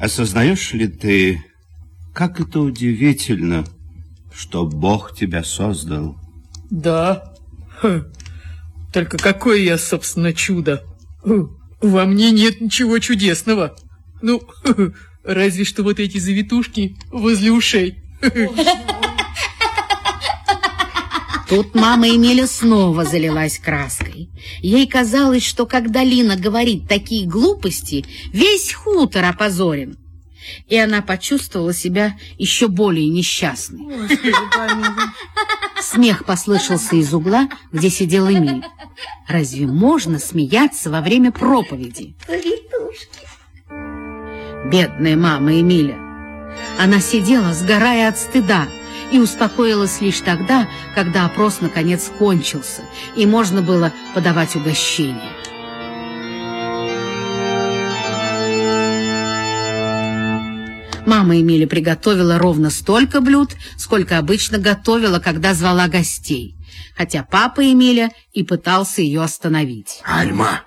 Осознаешь ли ты, как это удивительно, что Бог тебя создал? Да. Ха. Только какое я, собственно, чудо. Во мне нет ничего чудесного. Ну, разве что вот эти завитушки возле ушей. Тут мама Эмиля снова залилась краской. Ей казалось, что когда Лина говорит такие глупости, весь хутор опозорен. И она почувствовала себя еще более несчастной. Смех послышался из угла, где сидел Эмиль. Разве можно смеяться во время проповеди? Бедная мама Эмиля. Она сидела, сгорая от стыда, и успокоилась лишь тогда, когда опрос наконец кончился, и можно было подавать угощение. Мама Эмили приготовила ровно столько блюд, сколько обычно готовила, когда звала гостей, хотя папа Эмиля и пытался ее остановить. Альма,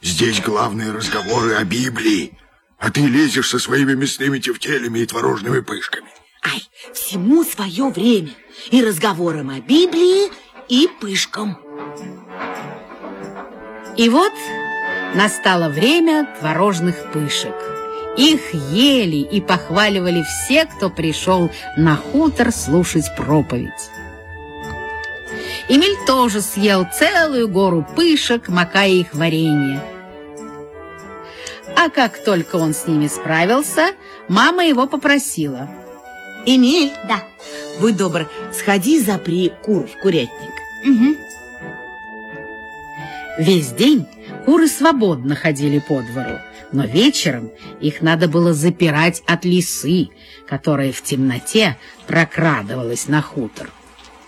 здесь главные разговоры о Библии, а ты лезешь со своими мясными тефтелями и творожными пышками. Ай, всему свое время. И разговорам о Библии, и пышкам. И вот настало время творожных пышек. Их ели и похваливали все, кто пришел на хутор слушать проповедь. Эмиль тоже съел целую гору пышек, макая их варенье. А как только он с ними справился, мама его попросила – Эмиль? Да. Будь добр, сходи, запри кур в курятник. Угу. Весь день куры свободно ходили по двору, но вечером их надо было запирать от лисы, которая в темноте прокрадывалась на хутор.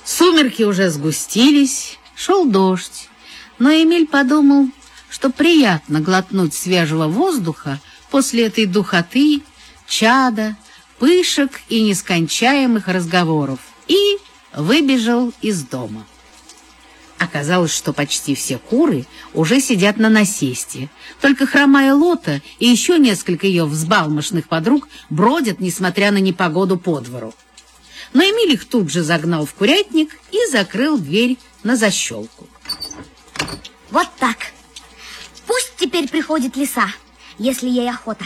Сумерки уже сгустились, шел дождь, но Эмиль подумал, что приятно глотнуть свежего воздуха после этой духоты, чада пышек и нескончаемых разговоров и выбежал из дома. Оказалось, что почти все куры уже сидят на насесте. Только хромая лота и еще несколько ее взбалмошных подруг бродят, несмотря на непогоду по двору. Но Эмиль их тут же загнал в курятник и закрыл дверь на защелку. Вот так. Пусть теперь приходит лиса, если ей охота.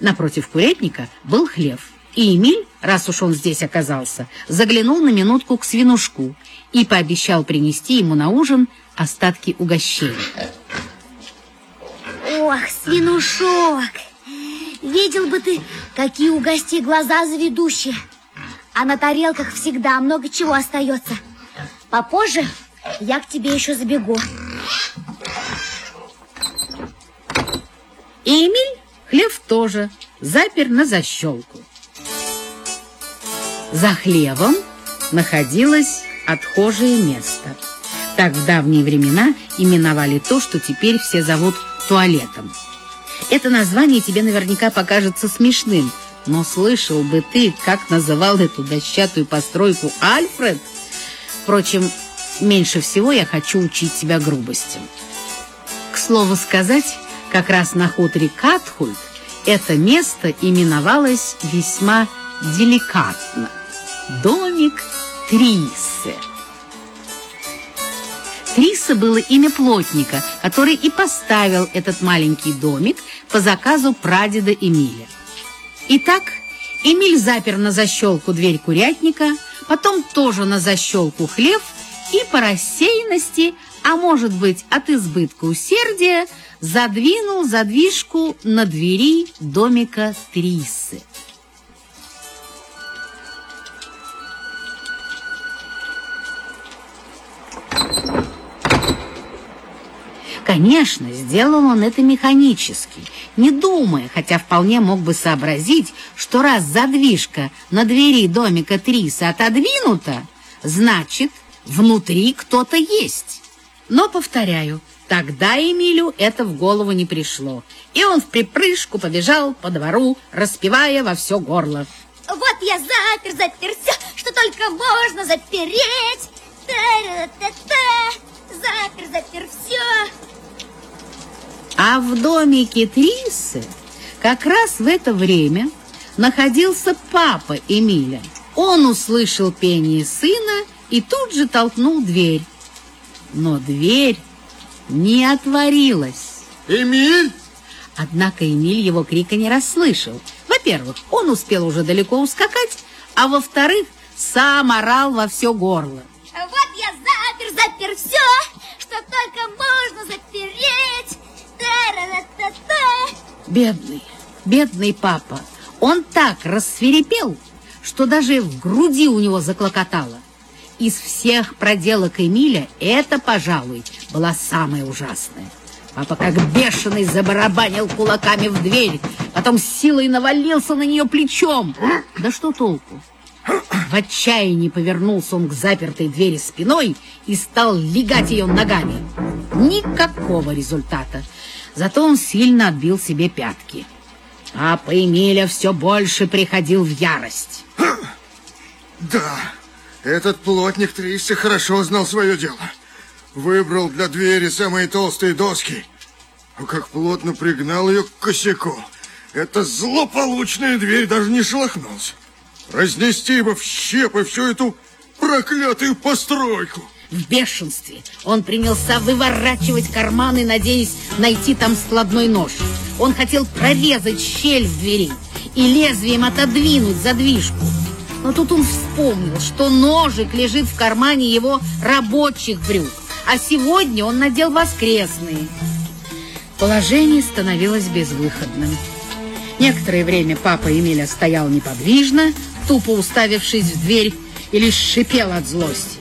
Напротив курятника был хлев. И Эмиль, раз уж он здесь оказался, заглянул на минутку к свинушку и пообещал принести ему на ужин остатки угощения. Ох, свинушок! Видел бы ты, какие у гостей глаза заведущие. А на тарелках всегда много чего остается. Попозже я к тебе еще забегу. Эмиль Хлев тоже запер на защелку. За хлевом находилось отхожее место. Так в давние времена именовали то, что теперь все зовут туалетом. Это название тебе наверняка покажется смешным, но слышал бы ты, как называл эту дощатую постройку Альфред? Впрочем, меньше всего я хочу учить тебя грубостям. К слову сказать, как раз на хуторе Катхульт это место именовалось весьма деликатно – домик Трисы. Триса было имя плотника, который и поставил этот маленький домик по заказу прадеда Эмиля. Итак, Эмиль запер на защелку дверь курятника, потом тоже на защелку хлев и по рассеянности, а может быть от избытка усердия, задвинул задвижку на двери домика Трисы. Конечно, сделал он это механически, не думая, хотя вполне мог бы сообразить, что раз задвижка на двери домика Трисы отодвинута, значит, внутри кто-то есть. Но, повторяю, Тогда Эмилю это в голову не пришло, и он в припрыжку побежал по двору, распевая во все горло. Вот я запер, запер все, что только можно запереть. Та-ра-та-та, запер, запер все. А в домике Трисы Как раз в это время находился папа Эмиля. Он услышал пение сына и тут же толкнул дверь. Но дверь не отворилась. Эмиль? Однако Эмиль его крика не расслышал. Во-первых, он успел уже далеко ускакать, а во-вторых, сам орал во все горло. Вот я запер, запер все, что только можно запереть. Та-ра-ра-та-та. Бедный, бедный папа. Он так рассверепел, что даже в груди у него заклокотало. Из всех проделок Эмиля это, пожалуй, была самая ужасная. Папа как бешеный забарабанил кулаками в дверь, потом с силой навалился на нее плечом. Да что толку? В отчаянии повернулся он к запертой двери спиной и стал легать ее ногами. Никакого результата. Зато он сильно отбил себе пятки. Папа Эмиля все больше приходил в ярость. Да, этот плотник Трисси хорошо знал свое дело. Выбрал для двери самые толстые доски. А как плотно пригнал ее к косяку. Эта злополучная дверь даже не шелохнулась. Разнести бы в щепы всю эту проклятую постройку. В бешенстве он принялся выворачивать карманы, надеясь найти там складной нож. Он хотел прорезать щель в двери и лезвием отодвинуть задвижку. Но тут он вспомнил, что ножик лежит в кармане его рабочих брюк, а сегодня он надел воскресные. Положение становилось безвыходным. Некоторое время папа Эмиля стоял неподвижно, тупо уставившись в дверь, и лишь шипел от злости.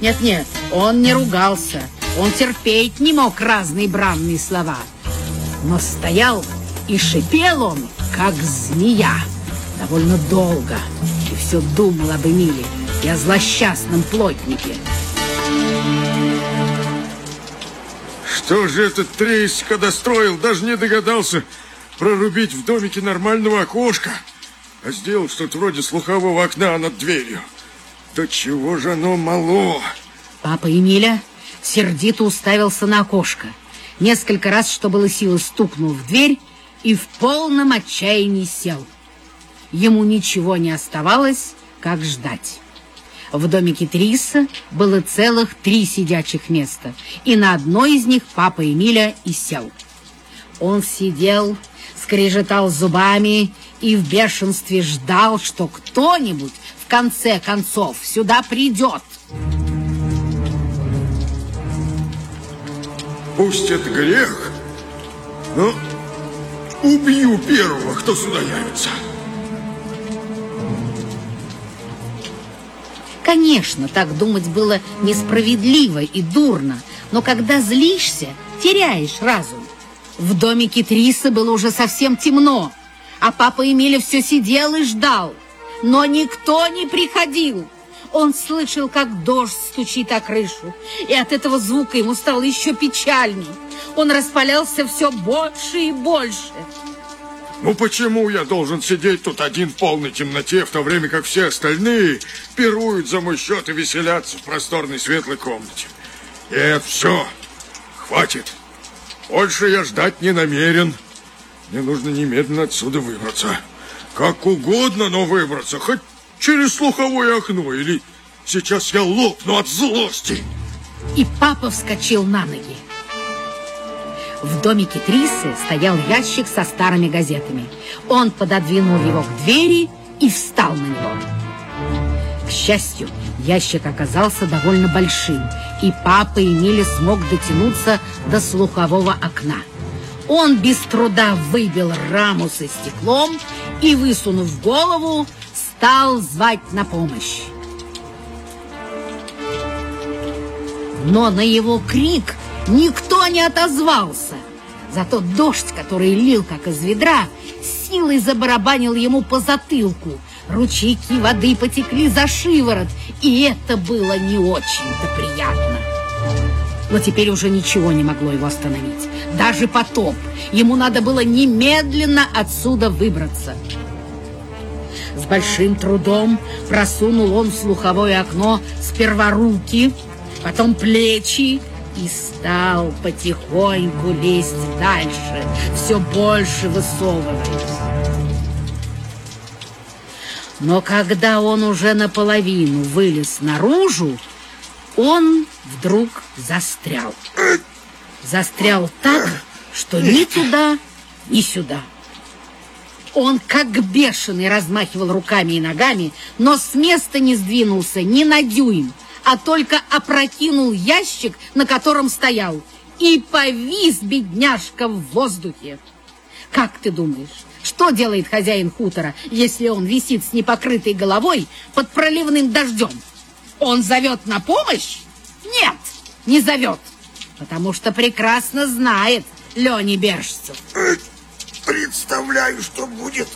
Нет-нет, он не ругался, он терпеть не мог разные бранные слова. Но стоял и шипел он, как змея, довольно долго, и все думал об Эмиле и о злосчастном плотнике. Что же этот Трейс, когда строил, даже не догадался прорубить в домике нормального окошка, а сделал что-то вроде слухового окна над дверью. Да чего же оно мало? Папа Эмиля сердито уставился на окошко. Несколько раз, что было силы, стукнул в дверь и в полном отчаянии сел. Ему ничего не оставалось, как ждать. В домике Триса было целых три сидячих места, и на одно из них папа Эмиля и сел. Он сидел, скрежетал зубами и в бешенстве ждал, что кто-нибудь в конце концов сюда придет. Пусть это грех, но убью первого, кто сюда явится. Конечно, так думать было несправедливо и дурно, но когда злишься, теряешь разум. В домике Трисы было уже совсем темно, а папа Эмиля все сидел и ждал, но никто не приходил. Он слышал, как дождь стучит о крышу, и от этого звука ему стало еще печальней. Он распалялся все больше и больше. Ну почему я должен сидеть тут один в полной темноте, в то время как все остальные пируют за мой счет и веселятся в просторной светлой комнате? Нет, все, хватит. Больше я ждать не намерен. Мне нужно немедленно отсюда выбраться. Как угодно, но выбраться, хоть через слуховое окно, или сейчас я лопну от злости. И папа вскочил на ноги. В домике Трисы стоял ящик со старыми газетами. Он пододвинул его к двери и встал на него. К счастью, ящик оказался довольно большим, и папа Эмили смог дотянуться до слухового окна. Он без труда выбил раму со стеклом и, высунув голову, стал звать на помощь. Но на его крик никто не отозвался. Зато дождь, который лил как из ведра, силой забарабанил ему по затылку. Ручейки воды потекли за шиворот, и это было не очень-то приятно. Но теперь уже ничего не могло его остановить. Даже потоп. Ему надо было немедленно отсюда выбраться. С большим трудом просунул он в слуховое окно сперва руки, потом плечи, и стал потихоньку лезть дальше, все больше высовываясь. Но когда он уже наполовину вылез наружу, он вдруг застрял. Застрял так, что ни туда, ни сюда. Он как бешеный размахивал руками и ногами, но с места не сдвинулся ни на дюйм, а только опрокинул ящик, на котором стоял, и повис бедняжка в воздухе. Как ты думаешь, что делает хозяин хутора, если он висит с непокрытой головой под проливным дождем? Он зовет на помощь? Нет, не зовет, потому что прекрасно знает Лени Бержцев. Представляю, что будет,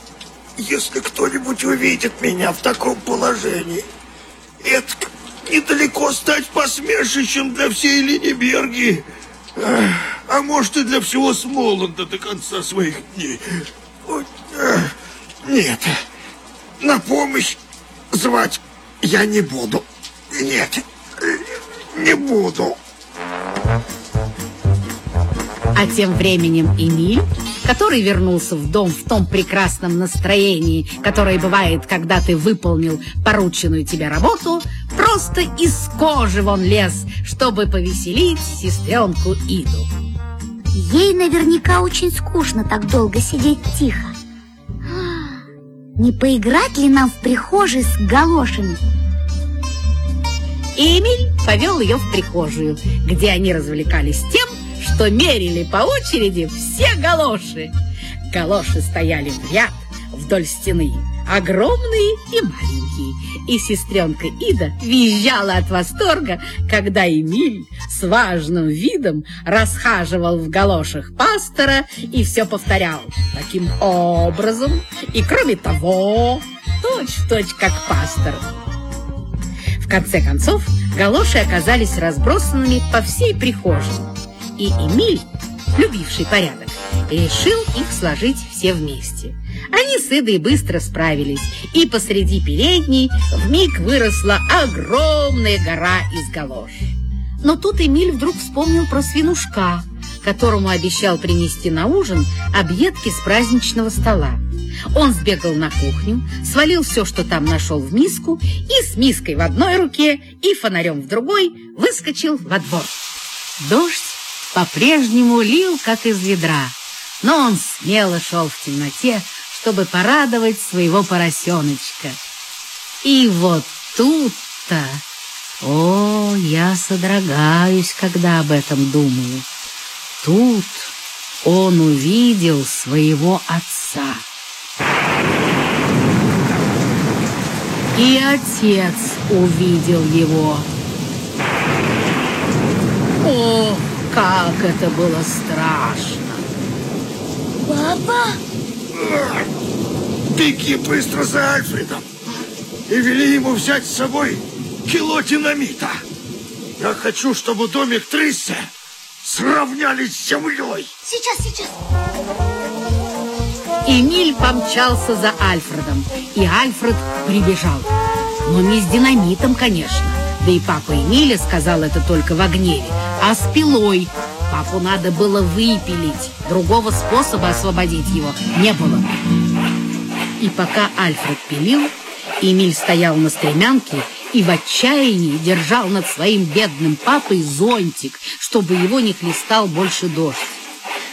если кто-нибудь увидит меня в таком положении. Это недалеко стать посмешищем для всей Лениберги, а может и для всего Смоланда до конца своих дней. Нет, на помощь звать я не буду. Нет, не буду. А тем временем Эмиль, который вернулся в дом в том прекрасном настроении, которое бывает, когда ты выполнил порученную тебе работу, просто из кожи вон лез, чтобы повеселить сестренку Иду. Ей наверняка очень скучно так долго сидеть тихо. Не поиграть ли нам в прихожей с галошами? Эмиль повел ее в прихожую, где они развлекались тем, что мерили по очереди все галоши. Галоши стояли в ряд вдоль стены, огромные и маленькие. И сестренка Ида визжала от восторга, когда Эмиль с важным видом расхаживал в галошах пастора и все повторял таким образом. И кроме того, точь-в-точь -точь, как пастор. В конце концов, галоши оказались разбросанными по всей прихожей и Эмиль, любивший порядок, решил их сложить все вместе. Они с Идой быстро справились, и посреди передней вмиг выросла огромная гора из галош. Но тут Эмиль вдруг вспомнил про свинушка, которому обещал принести на ужин объедки с праздничного стола. Он сбегал на кухню, свалил все, что там нашел в миску, и с миской в одной руке и фонарем в другой выскочил во двор. Дождь по-прежнему лил, как из ведра, но он смело шел в темноте, чтобы порадовать своего поросеночка. И вот тут-то... О, я содрогаюсь, когда об этом думаю. Тут он увидел своего отца. И отец увидел его. О, как это было страшно! Папа? Беги быстро за Альфредом и вели ему взять с собой кило динамита. Я хочу, чтобы домик Триссе сравнялись с землей. Сейчас, сейчас. Эмиль помчался за Альфредом, и Альфред прибежал. Но не с динамитом, конечно. Да и папа Эмиля сказал это только в гневе а с пилой. Папу надо было выпилить. Другого способа освободить его не было. И пока Альфред пилил, Эмиль стоял на стремянке и в отчаянии держал над своим бедным папой зонтик, чтобы его не хлестал больше дождь.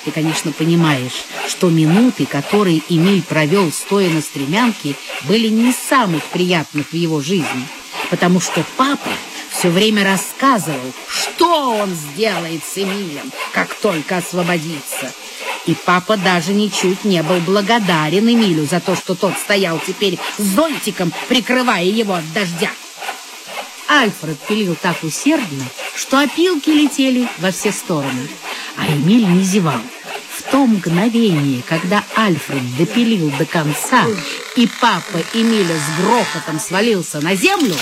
Ты, конечно, понимаешь, что минуты, которые Эмиль провел, стоя на стремянке, были не самых приятных в его жизни, потому что папа все время рассказывал, что он сделает с Эмилем, как только освободится. И папа даже ничуть не был благодарен Эмилю за то, что тот стоял теперь зонтиком, прикрывая его от дождя. Альфред пилил так усердно, что опилки летели во все стороны, а Эмиль не зевал. В то мгновение, когда Альфред допилил до конца, и папа Эмиля с грохотом свалился на землю,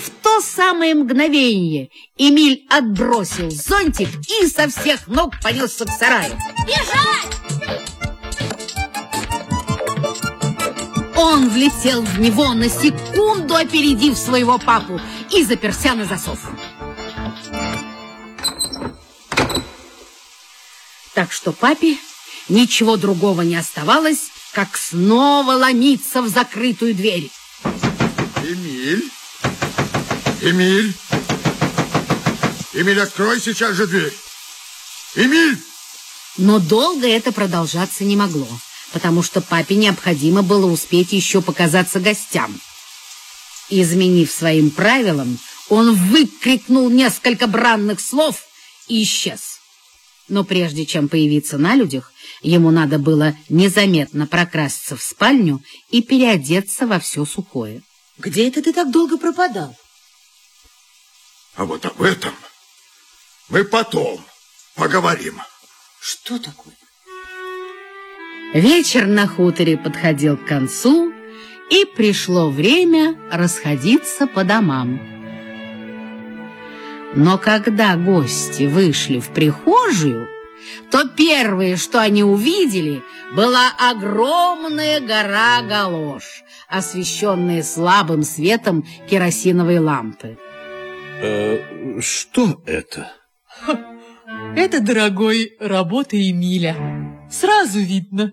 в то самое мгновение Эмиль отбросил зонтик и со всех ног понесся к сараю. Бежать! Он влетел в него на секунду, опередив своего папу и заперся на засов. Так что папе ничего другого не оставалось, как снова ломиться в закрытую дверь. Эмиль? Эмиль? Эмиль, открой сейчас же дверь. Эмиль! Но долго это продолжаться не могло, потому что папе необходимо было успеть еще показаться гостям. Изменив своим правилам, он выкрикнул несколько бранных слов и исчез. Но прежде чем появиться на людях, ему надо было незаметно прокрасться в спальню и переодеться во все сухое. Где это ты так долго пропадал? А вот об этом мы потом поговорим. Что такое? Вечер на хуторе подходил к концу, и пришло время расходиться по домам. Но когда гости вышли в прихожую, то первое, что они увидели, была огромная гора галош, освещенная слабым светом керосиновой лампы. Э, что это? Это, дорогой, работа Эмиля. Сразу видно.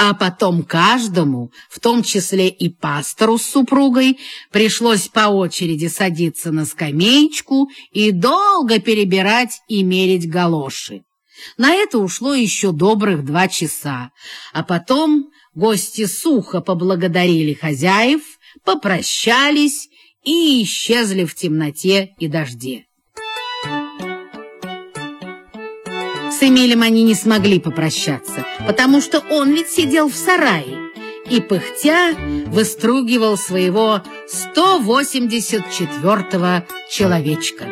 А потом каждому, в том числе и пастору с супругой, пришлось по очереди садиться на скамеечку и долго перебирать и мерить галоши. На это ушло еще добрых два часа, а потом гости сухо поблагодарили хозяев, попрощались и исчезли в темноте и дожде. С Эмилем они не смогли попрощаться, потому что он ведь сидел в сарае и, пыхтя, выстругивал своего 184-го человечка.